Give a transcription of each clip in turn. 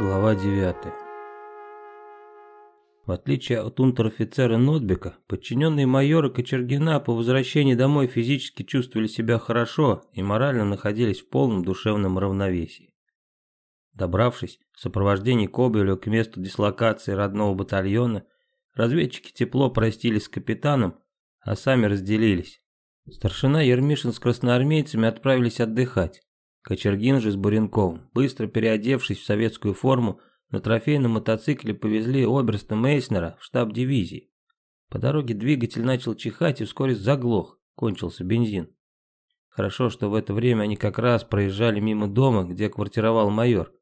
Глава 9 В отличие от унтер-офицера Нотбека, подчиненные майора Кочергина по возвращении домой физически чувствовали себя хорошо и морально находились в полном душевном равновесии. Добравшись в сопровождении Кобелева к месту дислокации родного батальона, разведчики тепло простились с капитаном, а сами разделились. Старшина Ермишин с красноармейцами отправились отдыхать. Кочергин же с Буренковым, быстро переодевшись в советскую форму, на трофейном мотоцикле повезли оберста Мейснера в штаб дивизии. По дороге двигатель начал чихать и вскоре заглох, кончился бензин. Хорошо, что в это время они как раз проезжали мимо дома, где квартировал майор.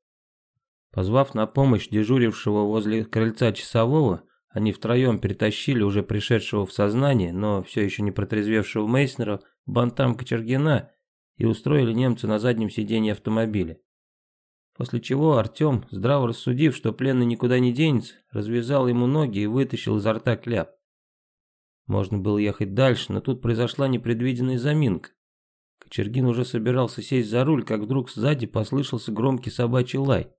Позвав на помощь дежурившего возле крыльца часового, они втроем перетащили уже пришедшего в сознание, но все еще не протрезвевшего Мейснера, бантам Кочергина и устроили немца на заднем сиденье автомобиля. После чего Артем, здраво рассудив, что пленный никуда не денется, развязал ему ноги и вытащил изо рта кляп. Можно было ехать дальше, но тут произошла непредвиденная заминка. Кочергин уже собирался сесть за руль, как вдруг сзади послышался громкий собачий лай.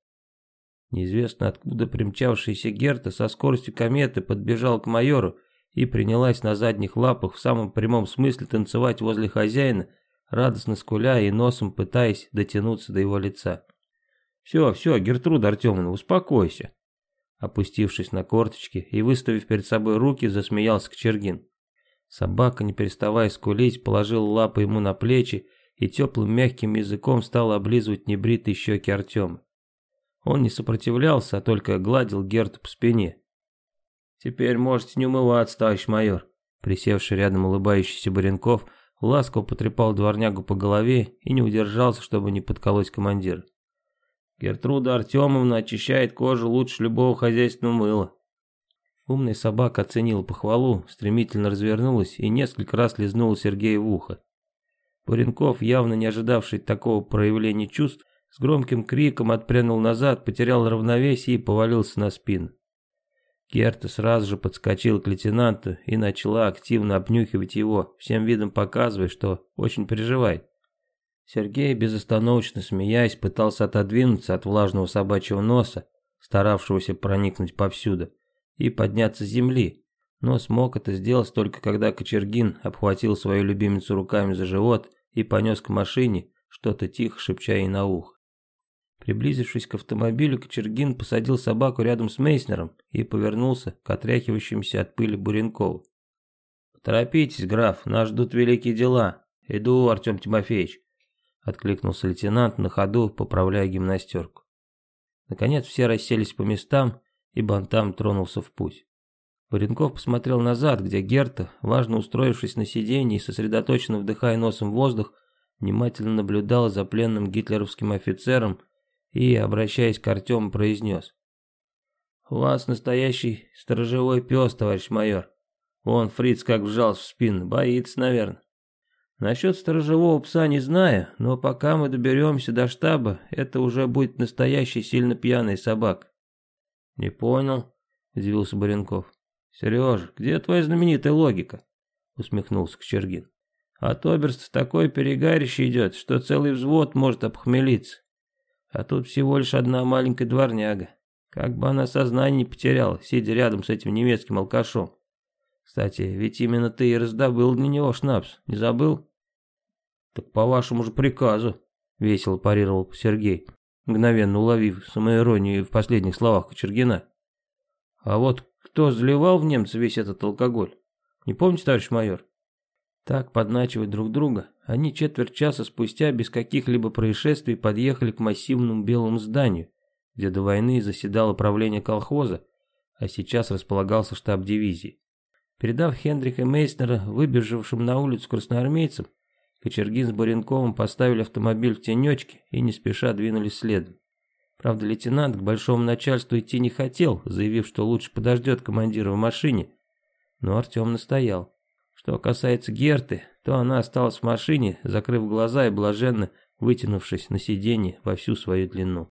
Неизвестно откуда примчавшаяся Герта со скоростью кометы подбежал к майору и принялась на задних лапах в самом прямом смысле танцевать возле хозяина, радостно скуля и носом пытаясь дотянуться до его лица. «Все, все, Гертруда Артемовна, успокойся!» Опустившись на корточки и выставив перед собой руки, засмеялся Кочергин. Собака, не переставая скулить, положила лапы ему на плечи и теплым мягким языком стала облизывать небритые щеки Артема. Он не сопротивлялся, а только гладил Герту по спине. «Теперь можете не умываться, товарищ майор», присевший рядом улыбающийся Баренков – ласково потрепал дворнягу по голове и не удержался, чтобы не подколоть командира. Гертруда Артемовна очищает кожу лучше любого хозяйственного мыла. Умная собака оценила похвалу, стремительно развернулась и несколько раз лизнула Сергея в ухо. Буренков, явно не ожидавший такого проявления чувств, с громким криком отпрянул назад, потерял равновесие и повалился на спину. Керта сразу же подскочил к лейтенанту и начала активно обнюхивать его, всем видом показывая, что очень переживает. Сергей, безостановочно смеясь, пытался отодвинуться от влажного собачьего носа, старавшегося проникнуть повсюду, и подняться с земли, но смог это сделать только когда Кочергин обхватил свою любимицу руками за живот и понес к машине, что-то тихо шепча ей на ухо. Приблизившись к автомобилю, Кочергин посадил собаку рядом с Мейснером и повернулся к отряхивающимся от пыли Буренкову. «Поторопитесь, граф, нас ждут великие дела. Иду, Артем Тимофеевич», — откликнулся лейтенант на ходу, поправляя гимнастерку. Наконец все расселись по местам, и Бантам тронулся в путь. Буренков посмотрел назад, где Герта, важно устроившись на сиденье и сосредоточенно вдыхая носом воздух, внимательно наблюдала за пленным гитлеровским офицером, и, обращаясь к Артему, произнес. «У вас настоящий сторожевой пес, товарищ майор. Он, фриц, как вжался в спину, боится, наверное. Насчет сторожевого пса не знаю, но пока мы доберемся до штаба, это уже будет настоящий сильно пьяный собак». «Не понял», — удивился Баренков. «Сережа, где твоя знаменитая логика?» — усмехнулся Кочергин. «От оберста такой перегарище идет, что целый взвод может обхмелиться. А тут всего лишь одна маленькая дворняга. Как бы она сознание не потеряла, сидя рядом с этим немецким алкашом. Кстати, ведь именно ты и раздобыл для него шнапс, не забыл? Так по вашему же приказу, весело парировал Сергей, мгновенно уловив самоиронию в последних словах Кочергина. А вот кто заливал в немца весь этот алкоголь? Не помните, товарищ майор? Так, подначивая друг друга, они четверть часа спустя без каких-либо происшествий подъехали к массивному белому зданию, где до войны заседало правление колхоза, а сейчас располагался штаб дивизии. Передав Хендрика Мейснера, выбежавшим на улицу красноармейцам, Кочергин с Баренковым поставили автомобиль в тенечке и не спеша двинулись следом. Правда, лейтенант к большому начальству идти не хотел, заявив, что лучше подождет командира в машине, но Артем настоял. Что касается Герты, то она осталась в машине, закрыв глаза и блаженно вытянувшись на сиденье во всю свою длину.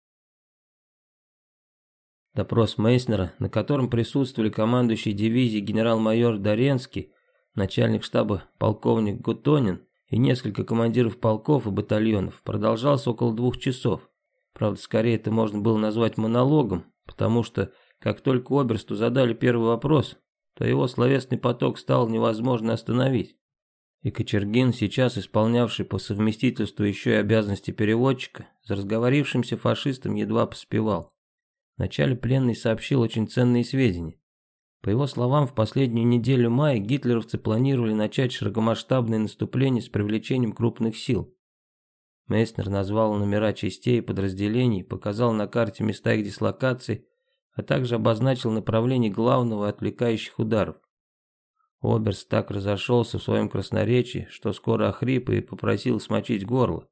Допрос Мейснера, на котором присутствовали командующий дивизией генерал-майор Доренский, начальник штаба полковник Гутонин и несколько командиров полков и батальонов, продолжался около двух часов. Правда, скорее это можно было назвать монологом, потому что, как только Оберсту задали первый вопрос, то его словесный поток стал невозможно остановить. И Кочергин, сейчас исполнявший по совместительству еще и обязанности переводчика, за разговорившимся фашистом едва поспевал. Вначале пленный сообщил очень ценные сведения. По его словам, в последнюю неделю мая гитлеровцы планировали начать широкомасштабное наступление с привлечением крупных сил. Мейснер назвал номера частей и подразделений, показал на карте места их дислокации, а также обозначил направление главного отвлекающих ударов. Оберст так разошелся в своем красноречии, что скоро охрип и попросил смочить горло.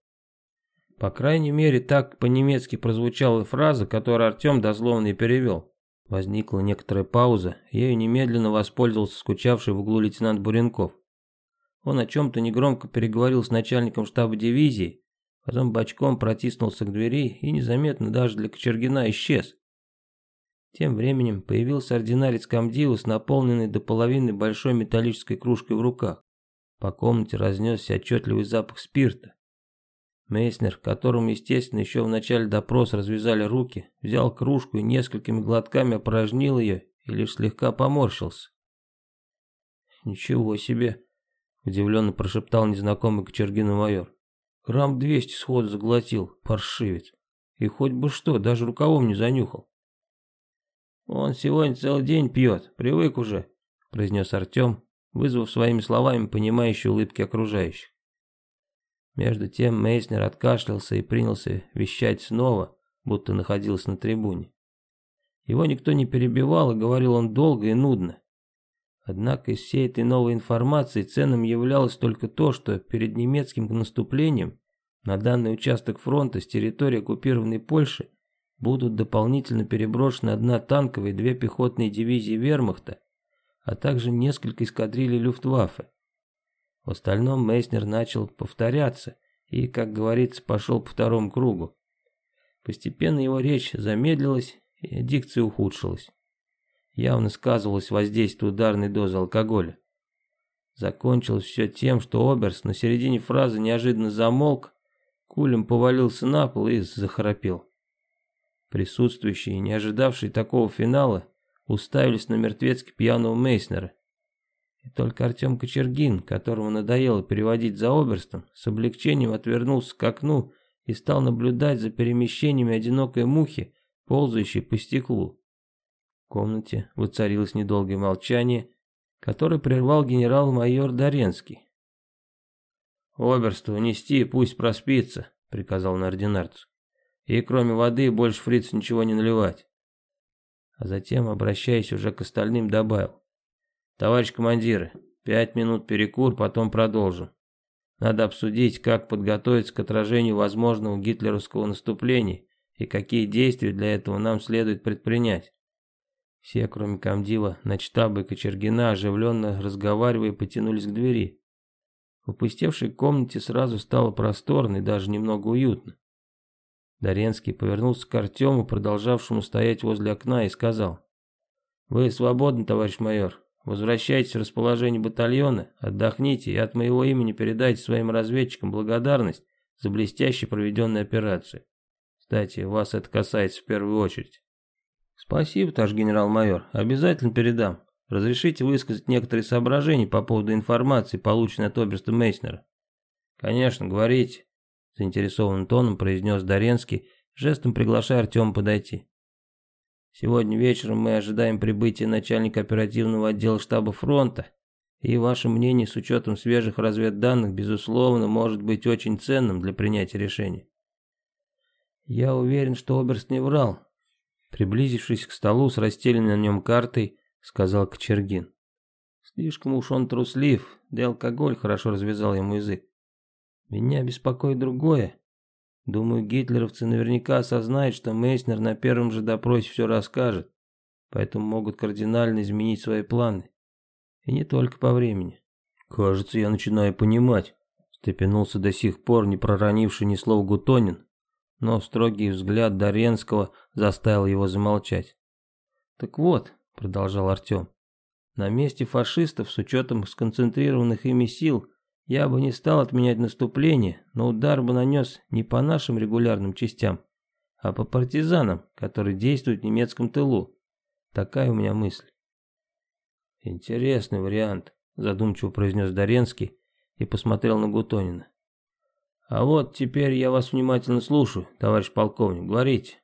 По крайней мере, так по-немецки прозвучала фраза, которую Артем дословно и перевел. Возникла некоторая пауза, ею немедленно воспользовался скучавший в углу лейтенант Буренков. Он о чем-то негромко переговорил с начальником штаба дивизии, потом бочком протиснулся к двери и незаметно даже для Кочергина исчез. Тем временем появился ординарец комдива с наполненной до половины большой металлической кружкой в руках. По комнате разнесся отчетливый запах спирта. Мейснер, которому, естественно, еще в начале допроса развязали руки, взял кружку и несколькими глотками опорожнил ее и лишь слегка поморщился. «Ничего себе!» – удивленно прошептал незнакомый Кочергину майор. «Грамм двести сходу заглотил, паршивец. И хоть бы что, даже рукавом не занюхал». «Он сегодня целый день пьет, привык уже», – произнес Артем, вызвав своими словами понимающие улыбки окружающих. Между тем Мейснер откашлялся и принялся вещать снова, будто находился на трибуне. Его никто не перебивал, и говорил он долго и нудно. Однако из всей этой новой информации ценным являлось только то, что перед немецким наступлением на данный участок фронта с территории оккупированной Польши будут дополнительно переброшены одна танковая и две пехотные дивизии вермахта, а также несколько эскадрилей Люфтваффе. В остальном Мейснер начал повторяться и, как говорится, пошел по второму кругу. Постепенно его речь замедлилась и дикция ухудшилась. Явно сказывалось воздействие ударной дозы алкоголя. Закончилось все тем, что Оберс на середине фразы неожиданно замолк, кулем повалился на пол и захрапел. Присутствующие, не ожидавшие такого финала, уставились на мертвецки пьяного Мейснера. И только Артем Кочергин, которому надоело переводить за оберстом, с облегчением отвернулся к окну и стал наблюдать за перемещениями одинокой мухи, ползающей по стеклу. В комнате воцарилось недолгое молчание, которое прервал генерал-майор Доренский. «Оберство унести, пусть проспится», — приказал на ординарцу. «И кроме воды больше фриц ничего не наливать». А затем, обращаясь уже к остальным, добавил. Товарищ командиры, пять минут перекур, потом продолжим. Надо обсудить, как подготовиться к отражению возможного гитлеровского наступления и какие действия для этого нам следует предпринять. Все, кроме комдива, начтаба и Кочергина, оживленно разговаривая, потянулись к двери. В опустевшей комнате сразу стало просторно и даже немного уютно. Доренский повернулся к Артему, продолжавшему стоять возле окна, и сказал. «Вы свободны, товарищ майор. Возвращайтесь в расположение батальона, отдохните и от моего имени передайте своим разведчикам благодарность за блестяще проведенную операцию. Кстати, вас это касается в первую очередь. Спасибо, товарищ генерал-майор, обязательно передам. Разрешите высказать некоторые соображения по поводу информации, полученной от оберста Мейснера? Конечно, говорите, заинтересованным тоном произнес Доренский, жестом приглашая Артема подойти. Сегодня вечером мы ожидаем прибытия начальника оперативного отдела штаба фронта, и ваше мнение с учетом свежих разведданных, безусловно, может быть очень ценным для принятия решения. Я уверен, что Оберст не врал. Приблизившись к столу с расстеленной на нем картой, сказал Кочергин. Слишком уж он труслив, да алкоголь хорошо развязал ему язык. Меня беспокоит другое. Думаю, гитлеровцы наверняка осознают, что Мейснер на первом же допросе все расскажет, поэтому могут кардинально изменить свои планы. И не только по времени. Кажется, я начинаю понимать, степенулся до сих пор не проронивший ни слова Гутонин, но строгий взгляд Доренского заставил его замолчать. Так вот, продолжал Артем, на месте фашистов с учетом сконцентрированных ими сил я бы не стал отменять наступление, но удар бы нанес не по нашим регулярным частям, а по партизанам, которые действуют в немецком тылу. Такая у меня мысль. Интересный вариант, задумчиво произнес Доренский и посмотрел на Гутонина. А вот теперь я вас внимательно слушаю, товарищ полковник, говорите.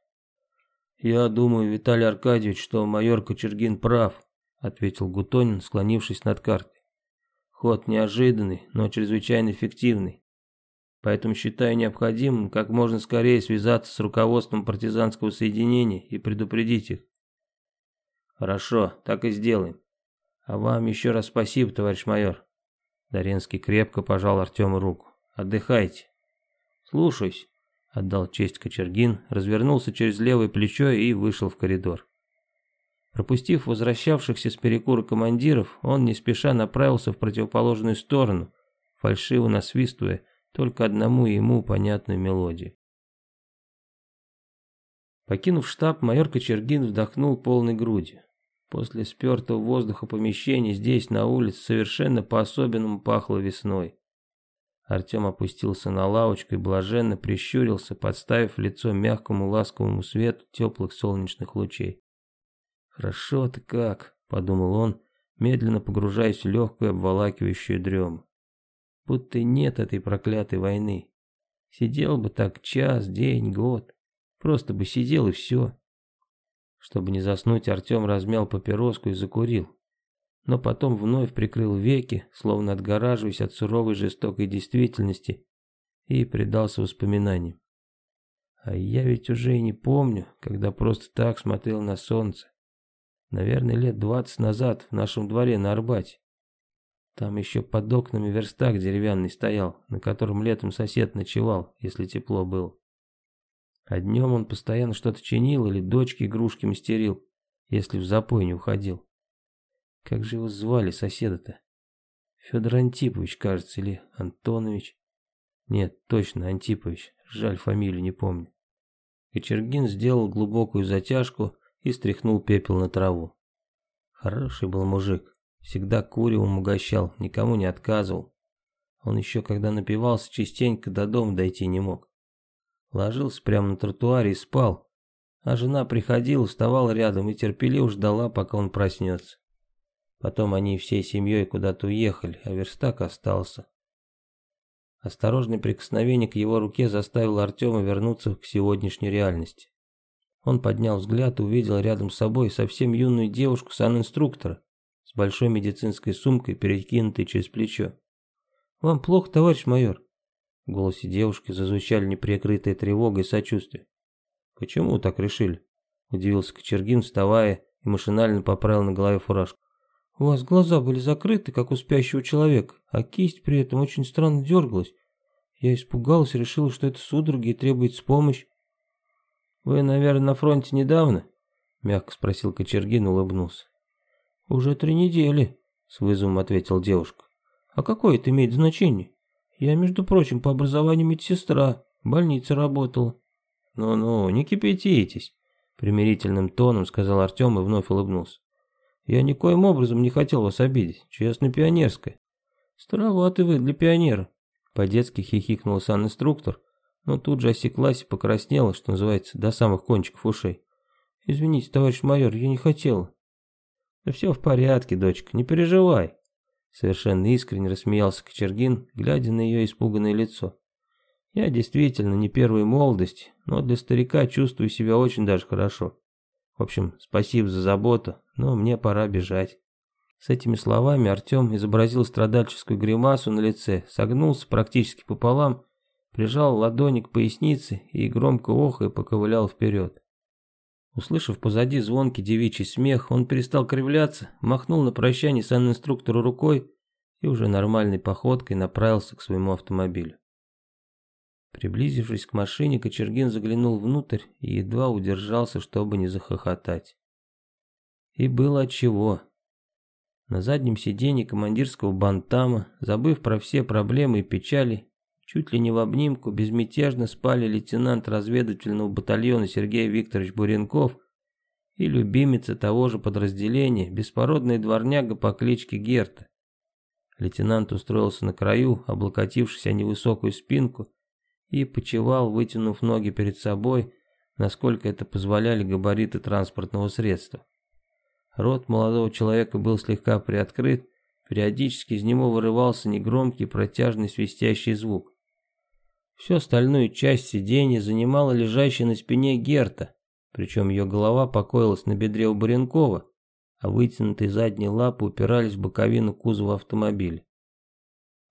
Я думаю, Виталий Аркадьевич, что майор Кочергин прав, ответил Гутонин, склонившись над картой. Ход неожиданный, но чрезвычайно эффективный. Поэтому считаю необходимым как можно скорее связаться с руководством партизанского соединения и предупредить их. Хорошо, так и сделаем. А вам еще раз спасибо, товарищ майор. Доренский крепко пожал Артему руку. Отдыхайте. Слушаюсь, отдал честь Кочергин, развернулся через левое плечо и вышел в коридор. Пропустив возвращавшихся с перекура командиров, он не спеша направился в противоположную сторону, фальшиво насвистывая только одному ему понятную мелодию. Покинув штаб, майор Кочергин вдохнул полной грудью. После спертого воздуха помещения здесь, на улице, совершенно по-особенному пахло весной. Артем опустился на лавочку и блаженно прищурился, подставив лицо мягкому ласковому свету теплых солнечных лучей. «Хорошо-то как», — подумал он, медленно погружаясь в легкую обволакивающую дрему. Будто нет этой проклятой войны. Сидел бы так час, день, год. Просто бы сидел и все. Чтобы не заснуть, Артем размял папироску и закурил. Но потом вновь прикрыл веки, словно отгораживаясь от суровой жестокой действительности, и предался воспоминаниям. А я ведь уже и не помню, когда просто так смотрел на солнце. Наверное, лет двадцать назад в нашем дворе на Арбате. Там еще под окнами верстак деревянный стоял, на котором летом сосед ночевал, если тепло было. А днем он постоянно что-то чинил или дочке игрушки мастерил, если в запой не уходил. Как же его звали соседа-то? Федор Антипович, кажется, или Антонович? Нет, точно, Антипович. Жаль, фамилию не помню. Кочергин сделал глубокую затяжку и стряхнул пепел на траву. Хороший был мужик. Всегда куревом угощал, никому не отказывал. Он еще когда напивался, частенько до дома дойти не мог. Ложился прямо на тротуаре и спал. А жена приходила, вставала рядом и терпеливо ждала, пока он проснется. Потом они всей семьей куда-то уехали, а верстак остался. Осторожное прикосновение к его руке заставило Артема вернуться к сегодняшней реальности. Он поднял взгляд и увидел рядом с собой совсем юную девушку санинструктора с большой медицинской сумкой, перекинутой через плечо. «Вам плохо, товарищ майор?» В голосе девушки зазвучали неприкрытая тревога и сочувствие. «Почему так решили?» Удивился Кочергин, вставая и машинально поправил на голове фуражку. «У вас глаза были закрыты, как у спящего человека, а кисть при этом очень странно дергалась. Я испугалась решила, что это судороги и требуется помощь». «Вы, наверное, на фронте недавно?» Мягко спросил Кочергин улыбнулся. «Уже три недели», — с вызовом ответила девушка. «А какое это имеет значение? Я, между прочим, по образованию медсестра, в больнице работала». «Ну-ну, не кипятитесь», — примирительным тоном сказал Артем и вновь улыбнулся. «Я никоим образом не хотел вас обидеть, честно пионерская». «Староваты вы для пионера», — по-детски хихикнул сан-инструктор, но тут же осеклась и покраснела, что называется, до самых кончиков ушей. «Извините, товарищ майор, я не хотела». «Да все в порядке, дочка, не переживай». Совершенно искренне рассмеялся Кочергин, глядя на ее испуганное лицо. «Я действительно не первой молодости, но для старика чувствую себя очень даже хорошо. В общем, спасибо за заботу, но мне пора бежать». С этими словами Артем изобразил страдальческую гримасу на лице, согнулся практически пополам, прижал ладони к пояснице и громко охая поковылял вперед. Услышав позади звонкий девичий смех, он перестал кривляться, махнул на прощание сан-инструктору рукой и уже нормальной походкой направился к своему автомобилю. Приблизившись к машине, Кочергин заглянул внутрь и едва удержался, чтобы не захохотать. И было отчего. На заднем сиденье командирского бантама, забыв про все проблемы и печали, Чуть ли не в обнимку безмятежно спали лейтенант разведывательного батальона Сергей Викторович Буренков и любимица того же подразделения, беспородная дворняга по кличке Герта. Лейтенант устроился на краю, облокотившись о невысокую спинку, и почевал, вытянув ноги перед собой, насколько это позволяли габариты транспортного средства. Рот молодого человека был слегка приоткрыт, периодически из него вырывался негромкий протяжный свистящий звук. Всю остальную часть сиденья занимала лежащая на спине Герта, причем ее голова покоилась на бедре у Баренкова, а вытянутые задние лапы упирались в боковину кузова автомобиля.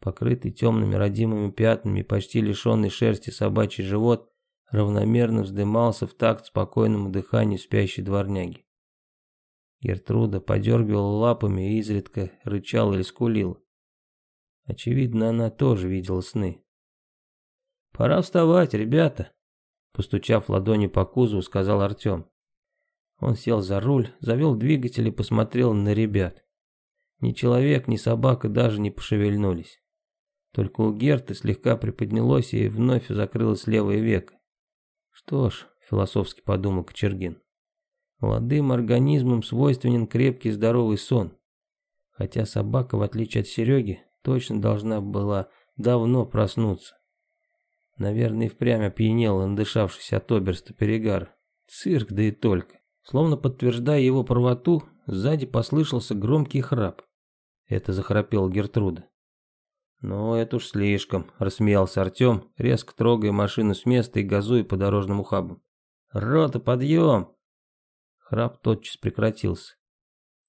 Покрытый темными родимыми пятнами и почти лишенный шерсти собачий живот равномерно вздымался в такт спокойному дыханию спящей дворняги. Гертруда подергивала лапами и изредка рычала или скулила. Очевидно, она тоже видела сны. «Пора вставать, ребята!» Постучав ладонью по кузову, сказал Артем. Он сел за руль, завел двигатель и посмотрел на ребят. Ни человек, ни собака даже не пошевельнулись. Только у Герты слегка приподнялось и вновь закрылось левое веко. Что ж, философски подумал Кочергин, молодым организмам свойственен крепкий здоровый сон. Хотя собака, в отличие от Сереги, точно должна была давно проснуться. Наверное, и впрямь опьянел, надышавшись от оберста перегара. Цирк, да и только. Словно подтверждая его правоту, сзади послышался громкий храп. Это захрапела Гертруда. «Ну, это уж слишком», — рассмеялся Артем, резко трогая машину с места и газуя по дорожным ухабам. «Рота, подъем!» Храп тотчас прекратился.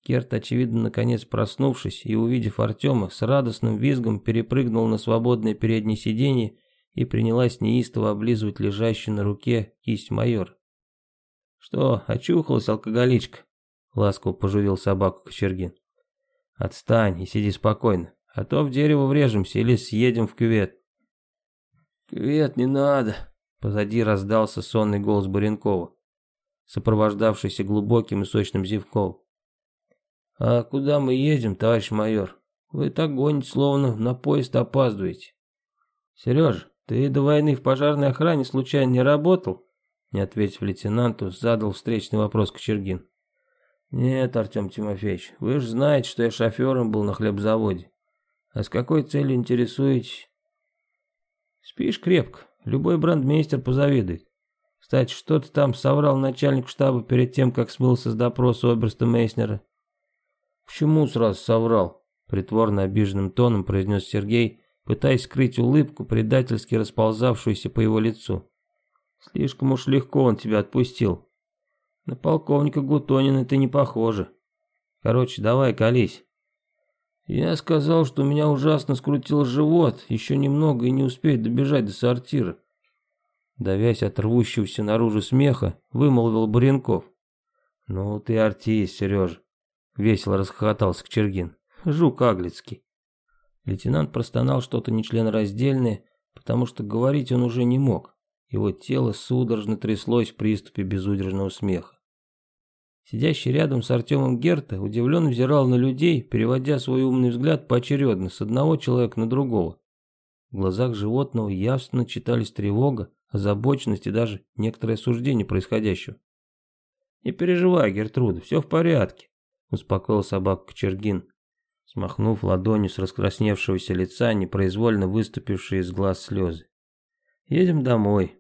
Керт, очевидно, наконец проснувшись и увидев Артема, с радостным визгом перепрыгнул на свободное переднее сиденье и принялась неистово облизывать лежащую на руке кисть майор. «Что, очухалась алкоголичка?» — ласково пожурил собаку Кочергин. «Отстань и сиди спокойно, а то в дерево врежемся или съедем в кювет». «Кювет не надо», — позади раздался сонный голос Баренкова, сопровождавшийся глубоким и сочным зевком. «А куда мы едем, товарищ майор? Вы так гоните, словно на поезд опаздываете». «Сережа, «Ты до войны в пожарной охране случайно не работал?» Не ответив лейтенанту, задал встречный вопрос Кочергин. «Нет, Артем Тимофеевич, вы же знаете, что я шофером был на хлебзаводе. А с какой целью интересуетесь?» «Спишь крепко, любой брандмейстер позавидует. Кстати, что ты там соврал начальник штаба перед тем, как смылся с допроса оберста Мейснера?» «Почему сразу соврал?» Притворно обиженным тоном произнес Сергей, пытаясь скрыть улыбку, предательски расползавшуюся по его лицу. «Слишком уж легко он тебя отпустил. На полковника Гутонина ты не похожа. Короче, давай колись». «Я сказал, что меня ужасно скрутил живот, еще немного и не успеет добежать до сортира». Давясь от рвущегося наружу смеха, вымолвил Буренков. «Ну ты артист, Сережа», — весело расхохотался Кочергин. «Жук Аглицкий». Лейтенант простонал что-то нечленораздельное, потому что говорить он уже не мог. Его тело судорожно тряслось в приступе безудержного смеха. Сидящий рядом с Артемом Герта удивленно взирал на людей, переводя свой умный взгляд поочередно с одного человека на другого. В глазах животного явственно читались тревога, озабоченность и даже некоторое осуждение происходящего. «Не переживай, Гертруда, все в порядке», — успокоил собаку Кочергин, смахнув ладонью с раскрасневшегося лица непроизвольно выступившие из глаз слезы. «Едем домой.